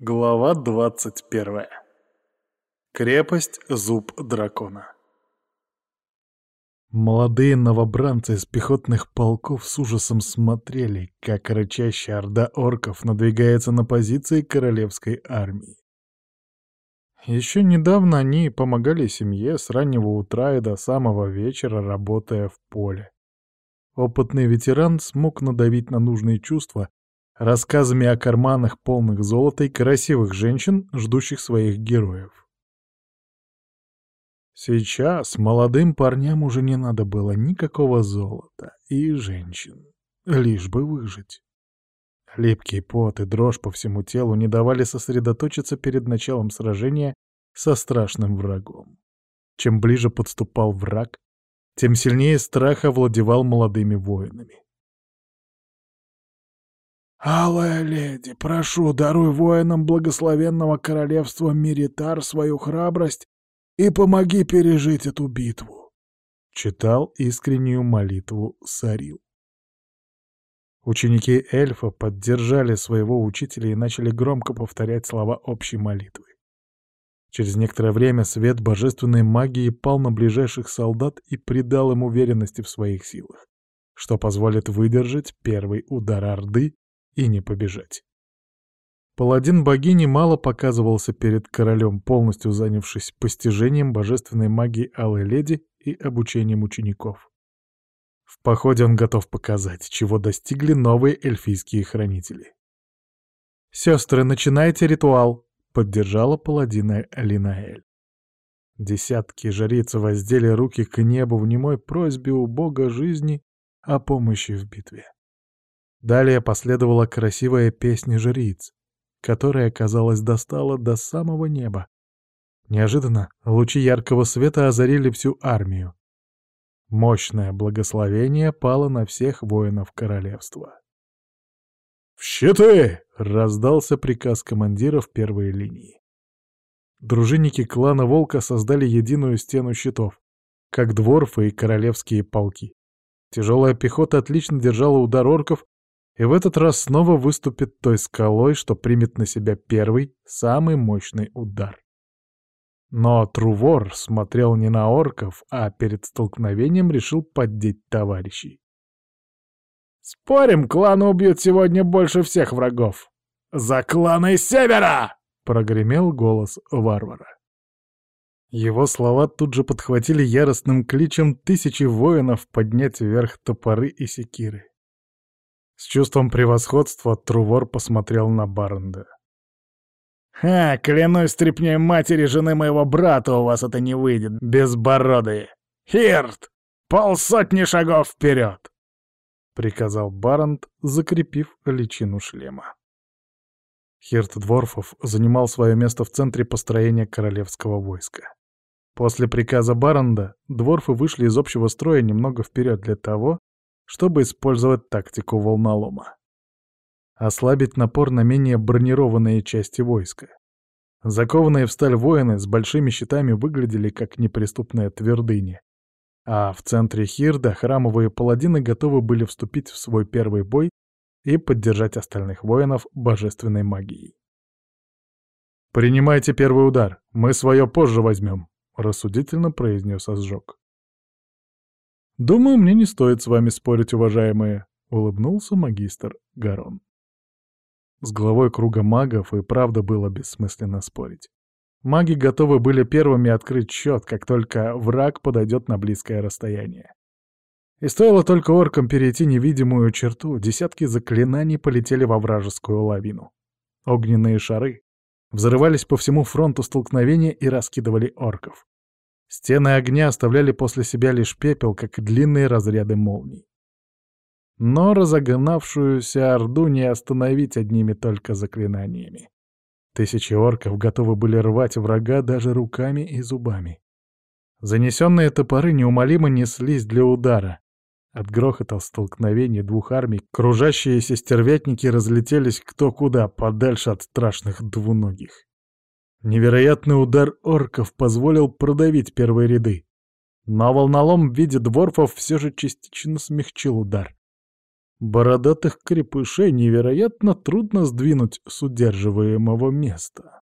Глава 21. Крепость Зуб Дракона. Молодые новобранцы из пехотных полков с ужасом смотрели, как рычащая орда орков надвигается на позиции королевской армии. Еще недавно они помогали семье с раннего утра и до самого вечера, работая в поле. Опытный ветеран смог надавить на нужные чувства рассказами о карманах полных золота и красивых женщин, ждущих своих героев. Сейчас молодым парням уже не надо было никакого золота и женщин, лишь бы выжить. Липкий пот и дрожь по всему телу не давали сосредоточиться перед началом сражения со страшным врагом. Чем ближе подступал враг, тем сильнее страх овладевал молодыми воинами. «Алая леди, прошу, даруй воинам благословенного королевства Миритар свою храбрость и помоги пережить эту битву», — читал искреннюю молитву Сарил. Ученики эльфа поддержали своего учителя и начали громко повторять слова общей молитвы. Через некоторое время свет божественной магии пал на ближайших солдат и придал им уверенности в своих силах, что позволит выдержать первый удар Орды и не побежать. Паладин богини мало показывался перед королем, полностью занявшись постижением божественной магии Алой Леди и обучением учеников. В походе он готов показать, чего достигли новые эльфийские хранители. «Сестры, начинайте ритуал!» — поддержала паладина Линаэль. Десятки жриц воздели руки к небу в немой просьбе у бога жизни о помощи в битве. Далее последовала красивая песня жриц, которая, казалось, достала до самого неба. Неожиданно лучи яркого света озарили всю армию. Мощное благословение пало на всех воинов королевства. «В щиты!» — раздался приказ командира в первой линии. Дружинники клана Волка создали единую стену щитов, как дворфы и королевские полки. Тяжелая пехота отлично держала удар орков, и в этот раз снова выступит той скалой, что примет на себя первый, самый мощный удар. Но Трувор смотрел не на орков, а перед столкновением решил поддеть товарищей. «Спорим, клан убьет сегодня больше всех врагов!» «За кланы Севера!» — прогремел голос варвара. Его слова тут же подхватили яростным кличем тысячи воинов поднять вверх топоры и секиры. С чувством превосходства Трувор посмотрел на Барнда. «Ха, клянусь стряпней матери жены моего брата, у вас это не выйдет, безбородые! Хирт, полсотни шагов вперед!» — приказал Баранд, закрепив личину шлема. Хирт Дворфов занимал свое место в центре построения королевского войска. После приказа Баранда дворфы вышли из общего строя немного вперед для того, чтобы использовать тактику волнолома. Ослабить напор на менее бронированные части войска. Закованные в сталь воины с большими щитами выглядели как неприступная твердыня. А в центре Хирда храмовые паладины готовы были вступить в свой первый бой и поддержать остальных воинов божественной магией. «Принимайте первый удар, мы свое позже возьмем», — рассудительно произнес Озжог. «Думаю, мне не стоит с вами спорить, уважаемые», — улыбнулся магистр Гарон. С главой круга магов и правда было бессмысленно спорить. Маги готовы были первыми открыть счет, как только враг подойдет на близкое расстояние. И стоило только оркам перейти невидимую черту, десятки заклинаний полетели во вражескую лавину. Огненные шары взрывались по всему фронту столкновения и раскидывали орков. Стены огня оставляли после себя лишь пепел, как длинные разряды молний. Но разогнавшуюся орду не остановить одними только заклинаниями. Тысячи орков готовы были рвать врага даже руками и зубами. Занесенные топоры неумолимо неслись для удара. От грохота столкновения двух армий кружащиеся стервятники разлетелись кто куда, подальше от страшных двуногих. Невероятный удар орков позволил продавить первые ряды. Но волнолом в виде дворфов все же частично смягчил удар. Бородатых крепышей невероятно трудно сдвинуть с удерживаемого места.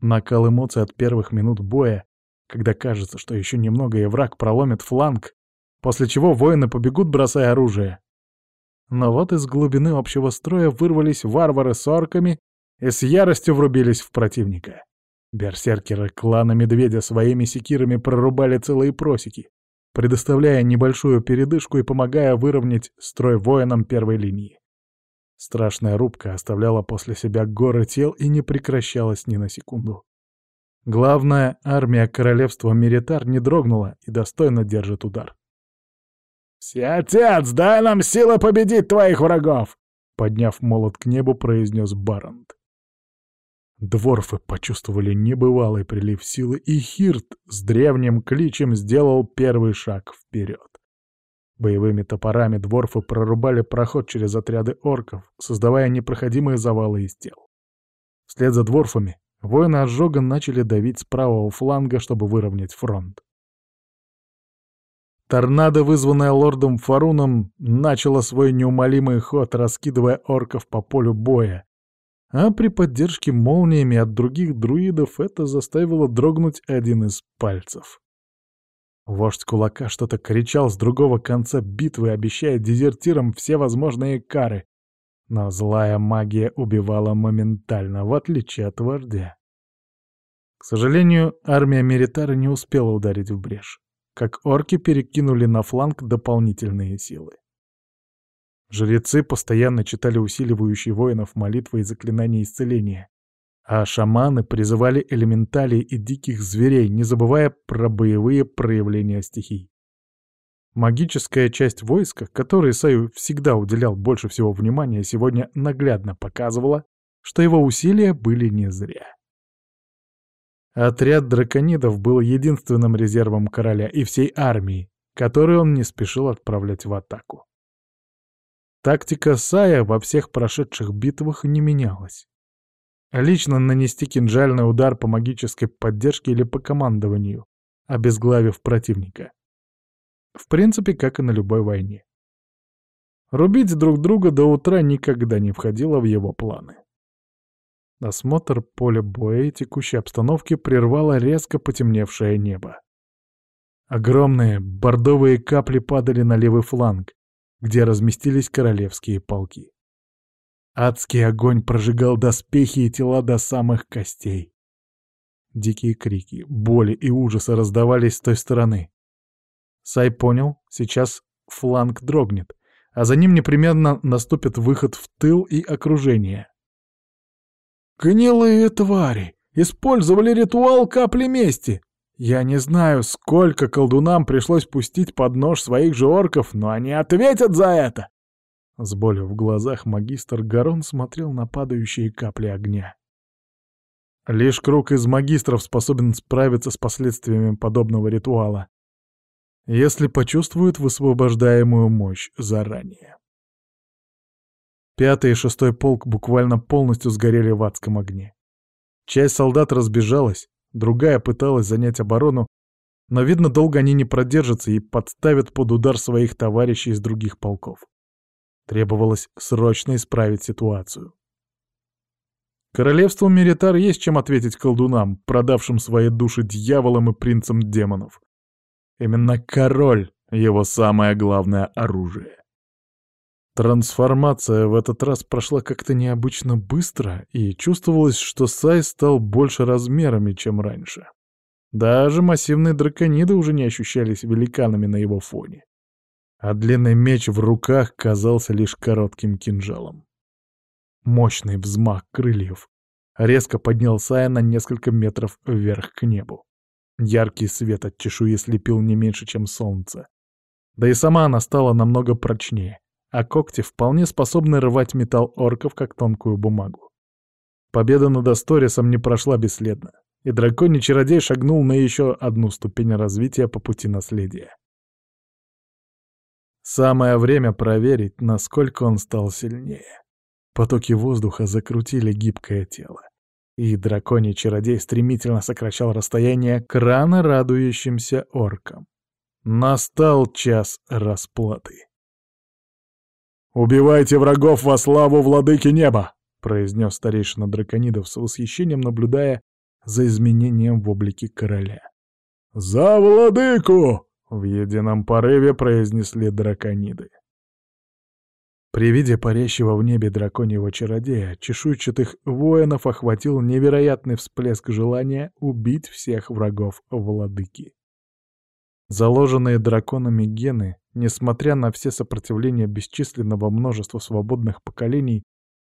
Накал эмоций от первых минут боя, когда кажется, что еще немного и враг проломит фланг, после чего воины побегут, бросая оружие. Но вот из глубины общего строя вырвались варвары с орками и с яростью врубились в противника. Берсеркеры клана Медведя своими секирами прорубали целые просеки, предоставляя небольшую передышку и помогая выровнять строй воинам первой линии. Страшная рубка оставляла после себя горы тел и не прекращалась ни на секунду. Главная армия королевства Меритар не дрогнула и достойно держит удар. «Всеотец, дай нам силы победить твоих врагов!» Подняв молот к небу, произнес Барант. Дворфы почувствовали небывалый прилив силы, и Хирт с древним кличем сделал первый шаг вперед. Боевыми топорами дворфы прорубали проход через отряды орков, создавая непроходимые завалы из тел. Вслед за дворфами воины ожога начали давить с правого фланга, чтобы выровнять фронт. Торнадо, вызванное лордом Фаруном, начало свой неумолимый ход, раскидывая орков по полю боя, а при поддержке молниями от других друидов это заставило дрогнуть один из пальцев. Вождь кулака что-то кричал с другого конца битвы, обещая дезертирам все возможные кары, но злая магия убивала моментально, в отличие от вождя. К сожалению, армия Меритара не успела ударить в брешь, как орки перекинули на фланг дополнительные силы. Жрецы постоянно читали усиливающие воинов молитвы и заклинания исцеления, а шаманы призывали элементалей и диких зверей, не забывая про боевые проявления стихий. Магическая часть войска, которой Саю всегда уделял больше всего внимания, сегодня наглядно показывала, что его усилия были не зря. Отряд драконидов был единственным резервом короля и всей армии, которую он не спешил отправлять в атаку. Тактика Сая во всех прошедших битвах не менялась. Лично нанести кинжальный удар по магической поддержке или по командованию, обезглавив противника. В принципе, как и на любой войне. Рубить друг друга до утра никогда не входило в его планы. Осмотр поля боя и текущей обстановки прервало резко потемневшее небо. Огромные бордовые капли падали на левый фланг, где разместились королевские полки. Адский огонь прожигал доспехи и тела до самых костей. Дикие крики, боли и ужасы раздавались с той стороны. Сай понял, сейчас фланг дрогнет, а за ним непременно наступит выход в тыл и окружение. «Гнилые твари! Использовали ритуал капли мести!» Я не знаю, сколько колдунам пришлось пустить под нож своих же орков, но они ответят за это!» С болью в глазах магистр Гарон смотрел на падающие капли огня. Лишь круг из магистров способен справиться с последствиями подобного ритуала, если почувствует высвобождаемую мощь заранее. Пятый и шестой полк буквально полностью сгорели в адском огне. Часть солдат разбежалась, другая пыталась занять оборону, но, видно, долго они не продержатся и подставят под удар своих товарищей из других полков. Требовалось срочно исправить ситуацию. Королевству Меритар есть чем ответить колдунам, продавшим свои души дьяволам и принцам демонов. Именно король — его самое главное оружие. Трансформация в этот раз прошла как-то необычно быстро, и чувствовалось, что Сай стал больше размерами, чем раньше. Даже массивные дракониды уже не ощущались великанами на его фоне. А длинный меч в руках казался лишь коротким кинжалом. Мощный взмах крыльев резко поднял Сая на несколько метров вверх к небу. Яркий свет от чешуи слепил не меньше, чем солнце. Да и сама она стала намного прочнее а когти вполне способны рвать металл орков, как тонкую бумагу. Победа над Асторисом не прошла бесследно, и драконий чародей шагнул на еще одну ступень развития по пути наследия. Самое время проверить, насколько он стал сильнее. Потоки воздуха закрутили гибкое тело, и драконий чародей стремительно сокращал расстояние к рано радующимся оркам. Настал час расплаты. «Убивайте врагов во славу владыки неба!» — произнес старейшина драконидов с восхищением, наблюдая за изменением в облике короля. «За владыку!» — в едином порыве произнесли дракониды. При виде парящего в небе драконьего чародея чешуйчатых воинов охватил невероятный всплеск желания убить всех врагов владыки. Заложенные драконами гены, несмотря на все сопротивления бесчисленного множества свободных поколений,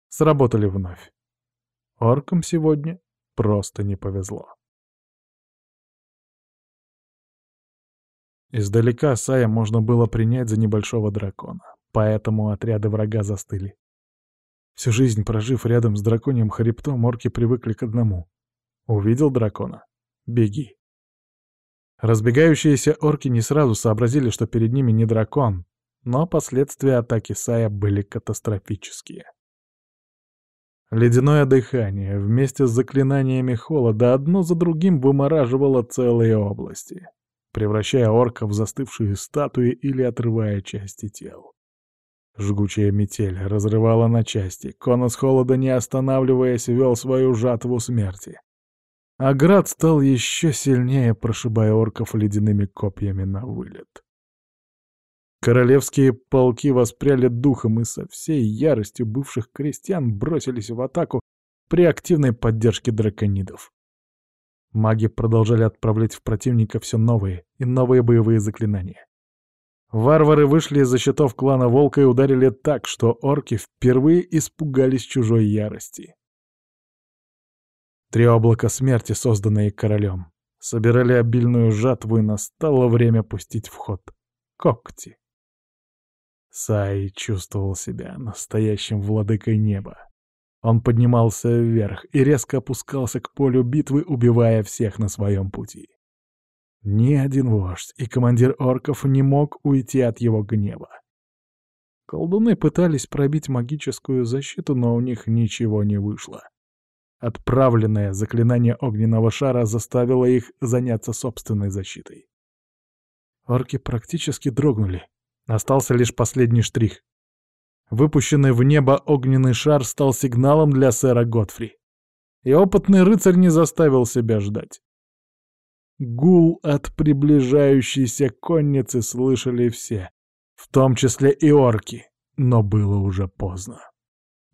сработали вновь. Оркам сегодня просто не повезло. Издалека Сая можно было принять за небольшого дракона, поэтому отряды врага застыли. Всю жизнь прожив рядом с драконьим хребтом, орки привыкли к одному. Увидел дракона — беги. Разбегающиеся орки не сразу сообразили, что перед ними не дракон, но последствия атаки Сая были катастрофические. Ледяное дыхание вместе с заклинаниями холода одно за другим вымораживало целые области, превращая орков в застывшие статуи или отрывая части тел. Жгучая метель разрывала на части, конус холода, не останавливаясь, вел свою жатву смерти. А град стал еще сильнее, прошибая орков ледяными копьями на вылет. Королевские полки воспряли духом и со всей яростью бывших крестьян бросились в атаку при активной поддержке драконидов. Маги продолжали отправлять в противника все новые и новые боевые заклинания. Варвары вышли из-за щитов клана Волка и ударили так, что орки впервые испугались чужой ярости. Три облака смерти, созданные королем, собирали обильную жатву, и настало время пустить в ход когти. Сай чувствовал себя настоящим владыкой неба. Он поднимался вверх и резко опускался к полю битвы, убивая всех на своем пути. Ни один вождь и командир орков не мог уйти от его гнева. Колдуны пытались пробить магическую защиту, но у них ничего не вышло. Отправленное заклинание огненного шара заставило их заняться собственной защитой. Орки практически дрогнули. Остался лишь последний штрих. Выпущенный в небо огненный шар стал сигналом для сэра Готфри. И опытный рыцарь не заставил себя ждать. Гул от приближающейся конницы слышали все, в том числе и орки, но было уже поздно.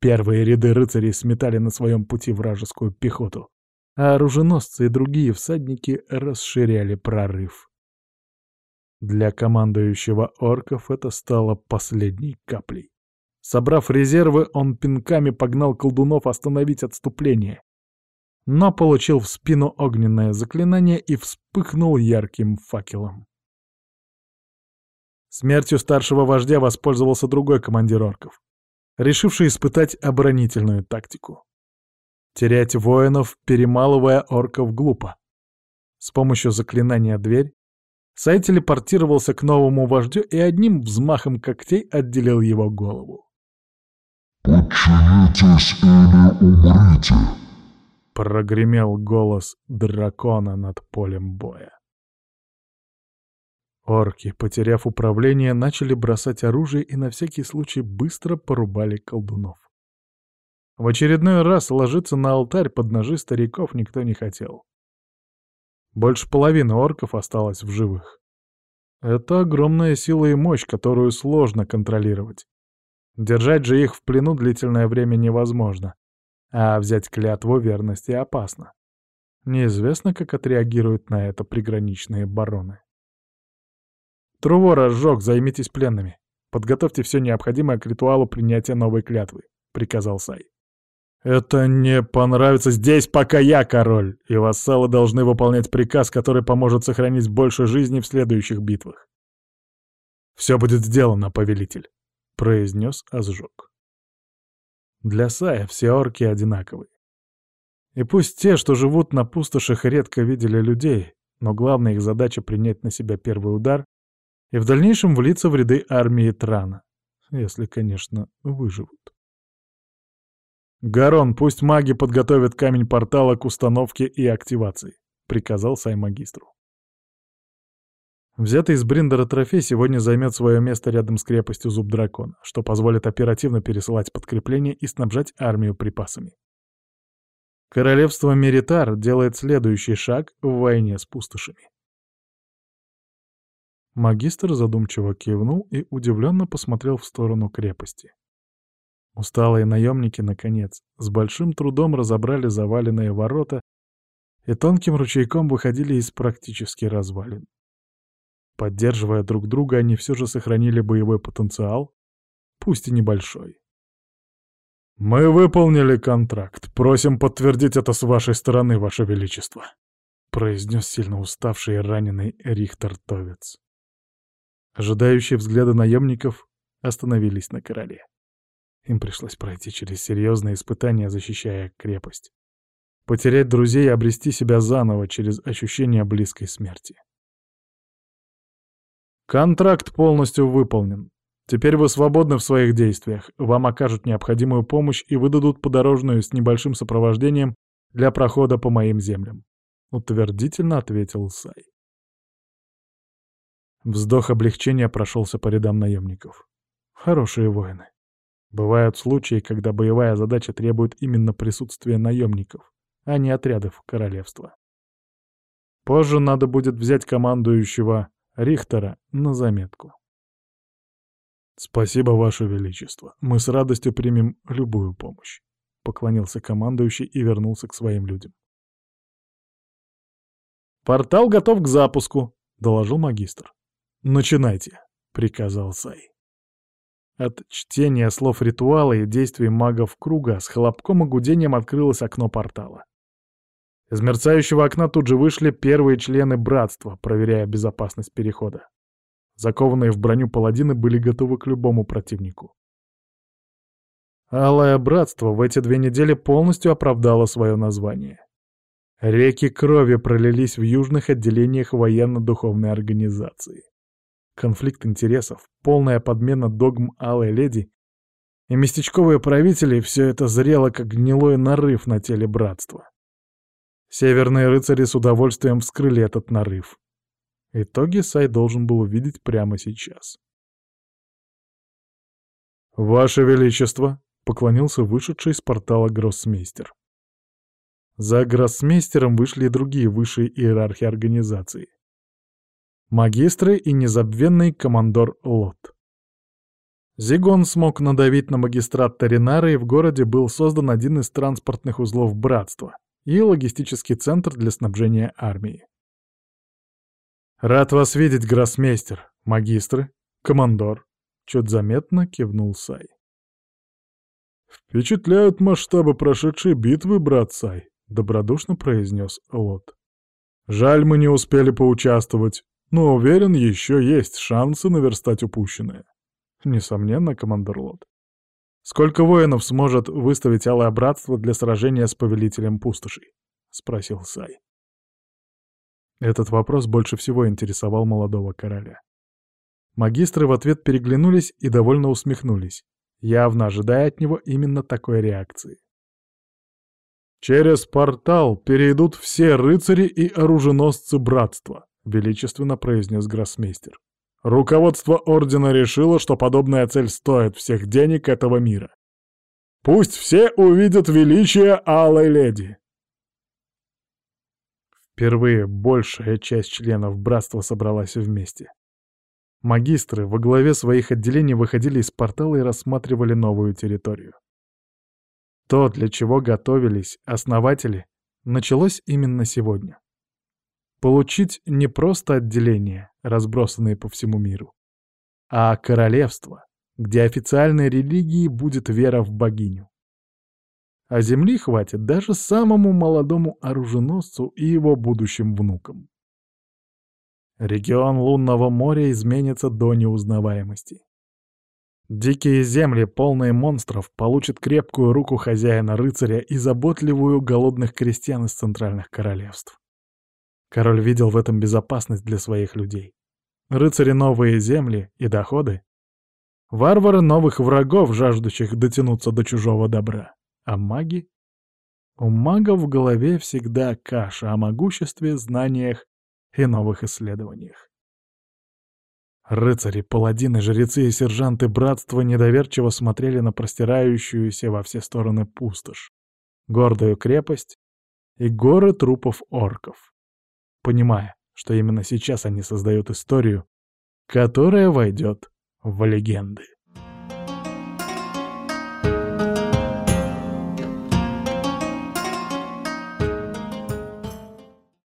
Первые ряды рыцарей сметали на своем пути вражескую пехоту, а оруженосцы и другие всадники расширяли прорыв. Для командующего орков это стало последней каплей. Собрав резервы, он пинками погнал колдунов остановить отступление, но получил в спину огненное заклинание и вспыхнул ярким факелом. Смертью старшего вождя воспользовался другой командир орков, решивший испытать оборонительную тактику. Терять воинов, перемалывая орков, глупо. С помощью заклинания «Дверь» Сай телепортировался к новому вождю и одним взмахом когтей отделил его голову. «Подчинитесь или умрите!» Прогремел голос дракона над полем боя. Орки, потеряв управление, начали бросать оружие и на всякий случай быстро порубали колдунов. В очередной раз ложиться на алтарь под ножи стариков никто не хотел. Больше половины орков осталось в живых. Это огромная сила и мощь, которую сложно контролировать. Держать же их в плену длительное время невозможно. А взять клятву верности опасно. Неизвестно, как отреагируют на это приграничные бароны. Трувора сжег, займитесь пленными. Подготовьте все необходимое к ритуалу принятия новой клятвы», — приказал Сай. «Это не понравится здесь, пока я король, и вассалы должны выполнять приказ, который поможет сохранить больше жизней в следующих битвах». «Все будет сделано, повелитель», — произнес Азжок. Для Сая все орки одинаковые. И пусть те, что живут на пустошах, редко видели людей, но главная их задача — принять на себя первый удар и в дальнейшем влиться в ряды армии Трана, если, конечно, выживут. «Гарон, пусть маги подготовят камень портала к установке и активации», — приказал Сай магистру. Взятый из Бриндера трофей сегодня займет свое место рядом с крепостью Зуб Дракона, что позволит оперативно пересылать подкрепления и снабжать армию припасами. Королевство Меритар делает следующий шаг в войне с пустошами. Магистр задумчиво кивнул и удивленно посмотрел в сторону крепости. Усталые наемники, наконец, с большим трудом разобрали заваленные ворота и тонким ручейком выходили из практически развалин. Поддерживая друг друга, они все же сохранили боевой потенциал, пусть и небольшой. «Мы выполнили контракт. Просим подтвердить это с вашей стороны, ваше величество», — произнес сильно уставший и раненый Рихтер Товец. Ожидающие взгляды наемников остановились на короле. Им пришлось пройти через серьезные испытания, защищая крепость. Потерять друзей и обрести себя заново через ощущение близкой смерти. Контракт полностью выполнен. Теперь вы свободны в своих действиях. Вам окажут необходимую помощь и выдадут подорожную с небольшим сопровождением для прохода по моим землям. Утвердительно ответил Сай. Вздох облегчения прошелся по рядам наемников. Хорошие воины. Бывают случаи, когда боевая задача требует именно присутствия наемников, а не отрядов королевства. Позже надо будет взять командующего Рихтера на заметку. «Спасибо, Ваше Величество. Мы с радостью примем любую помощь», — поклонился командующий и вернулся к своим людям. «Портал готов к запуску», — доложил магистр. «Начинайте», — приказал Сай. От чтения слов ритуала и действий магов круга с хлопком и гудением открылось окно портала. Из мерцающего окна тут же вышли первые члены братства, проверяя безопасность перехода. Закованные в броню паладины были готовы к любому противнику. Алое братство в эти две недели полностью оправдало свое название. Реки крови пролились в южных отделениях военно-духовной организации конфликт интересов, полная подмена догм Алой Леди и местечковые правители — все это зрело, как гнилой нарыв на теле братства. Северные рыцари с удовольствием вскрыли этот нарыв. Итоги Сай должен был увидеть прямо сейчас. «Ваше Величество!» — поклонился вышедший из портала гроссмейстер. За гроссмейстером вышли и другие высшие иерархи организации магистры и незабвенный командор Лот. Зигон смог надавить на магистрат Таринара, и в городе был создан один из транспортных узлов Братства и логистический центр для снабжения армии. «Рад вас видеть, гроссмейстер, магистры, командор», — чуть заметно кивнул Сай. «Впечатляют масштабы прошедшей битвы, брат Сай», — добродушно произнес Лот. «Жаль, мы не успели поучаствовать. Но уверен, еще есть шансы наверстать упущенное. Несомненно, командор Лот. «Сколько воинов сможет выставить Алое Братство для сражения с Повелителем Пустошей?» — спросил Сай. Этот вопрос больше всего интересовал молодого короля. Магистры в ответ переглянулись и довольно усмехнулись, явно ожидая от него именно такой реакции. «Через портал перейдут все рыцари и оруженосцы Братства», — величественно произнес гроссмейстер. «Руководство Ордена решило, что подобная цель стоит всех денег этого мира. Пусть все увидят величие Алой Леди!» Впервые большая часть членов братства собралась вместе. Магистры во главе своих отделений выходили из портала и рассматривали новую территорию. То, для чего готовились основатели, началось именно сегодня. Получить не просто отделения, разбросанные по всему миру, а королевство, где официальной религией будет вера в богиню. А земли хватит даже самому молодому оруженосцу и его будущим внукам. Регион лунного моря изменится до неузнаваемости. Дикие земли, полные монстров, получат крепкую руку хозяина-рыцаря и заботливую голодных крестьян из центральных королевств. Король видел в этом безопасность для своих людей. Рыцари новые земли и доходы. Варвары новых врагов, жаждущих дотянуться до чужого добра. А маги? У магов в голове всегда каша о могуществе, знаниях и новых исследованиях. Рыцари, паладины, жрецы и сержанты братства недоверчиво смотрели на простирающуюся во все стороны пустошь, гордую крепость и горы трупов орков, понимая, что именно сейчас они создают историю, которая войдет в легенды.